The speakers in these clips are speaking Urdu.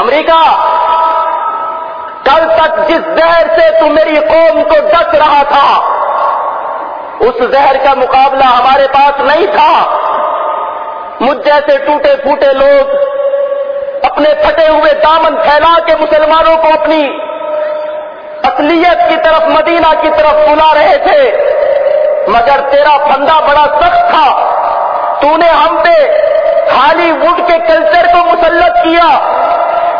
امریکہ، کل تک جس زہر سے تو میری قوم کو ڈس رہا تھا، اس زہر کا مقابلہ ہمارے پاس نہیں تھا۔ مجھ جیسے ٹوٹے پھوٹے لوگ اپنے پھٹے ہوئے دامن پھیلا کے مسلمانوں کو اپنی اصلیت کی طرف، مدینہ کی طرف بلا رہے تھے۔ مگر تیرا پھندا بڑا سخت تھا۔ تو نے ہم پہ ہالی ووڈ کے کلچر کو مسلط کیا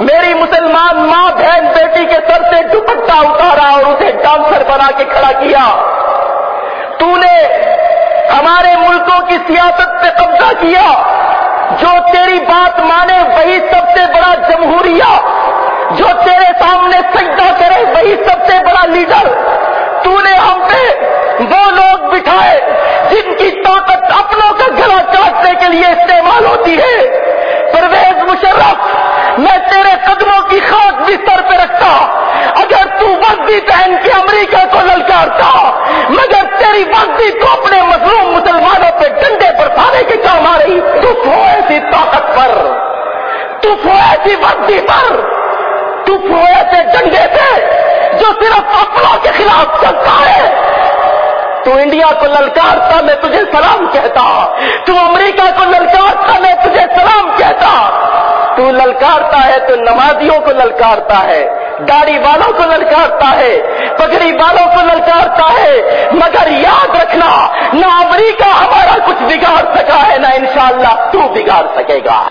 میری مسلمان ماں بہن بیٹی کے سر سے دوپٹہ اتارا اور اسے ڈانسر بنا کے کھڑا کیا۔ تو نے ہمارے ملکوں کی سیاست پہ قبضہ کیا۔ جو تیری بات مانے وہی سب سے بڑا جمہوریہ۔ جو تیرے سامنے سجدہ کرے وہی سب سے بڑا لیڈر۔ تو نے ہم پہ وہ لوگ بٹھائے جن کی طاقت اپنوں کا گلا کاٹنے کے لیے استعمال ہوتی ہے پرویز مشرف میں تیرے قدموں کی خاک بھی سر پہ رکھتا اگر تو وردی پہن کے امریکہ کو للکارتا مگر تیری وردی کو اپنے مظلوم مسلمانوں پہ ڈنڈے پر پھانے کے کام آ رہی۔ تو سو ایسی طاقت پر، تو سو ایسی وردی پر، تو سو ایسے ڈنڈے پہ جو صرف اپنوں کے خلاف چلتا ہے۔ تو انڈیا کو للکارتا میں تجھے سلام کہتا، تو امریکہ کو للکارتا میں تجھے سلام کہتا۔ تو للکارتا ہے، تو نمازیوں کو للکارتا ہے۔ گاڑی والوں کو للکارتا ہے، پگڑی والوں کو للکارتا ہے۔ مگر یاد رکھنا، نہ امریکہ ہمارا کچھ بگاڑ سکا ہے، نہ انشاءاللہ تو بگاڑ سکے گا۔